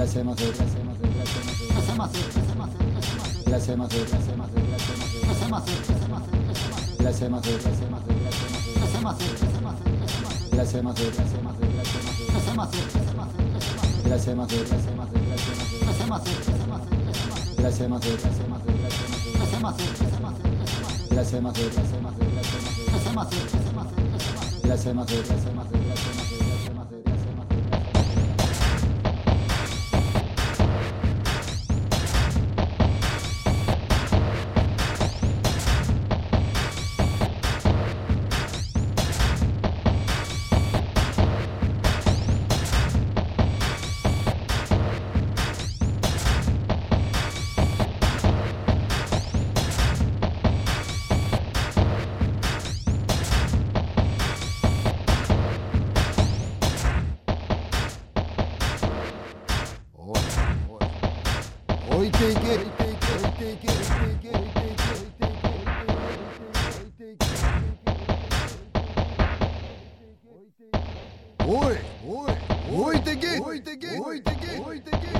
Gracias, おいおい置いてけ置いてけ置いてけおいてけ。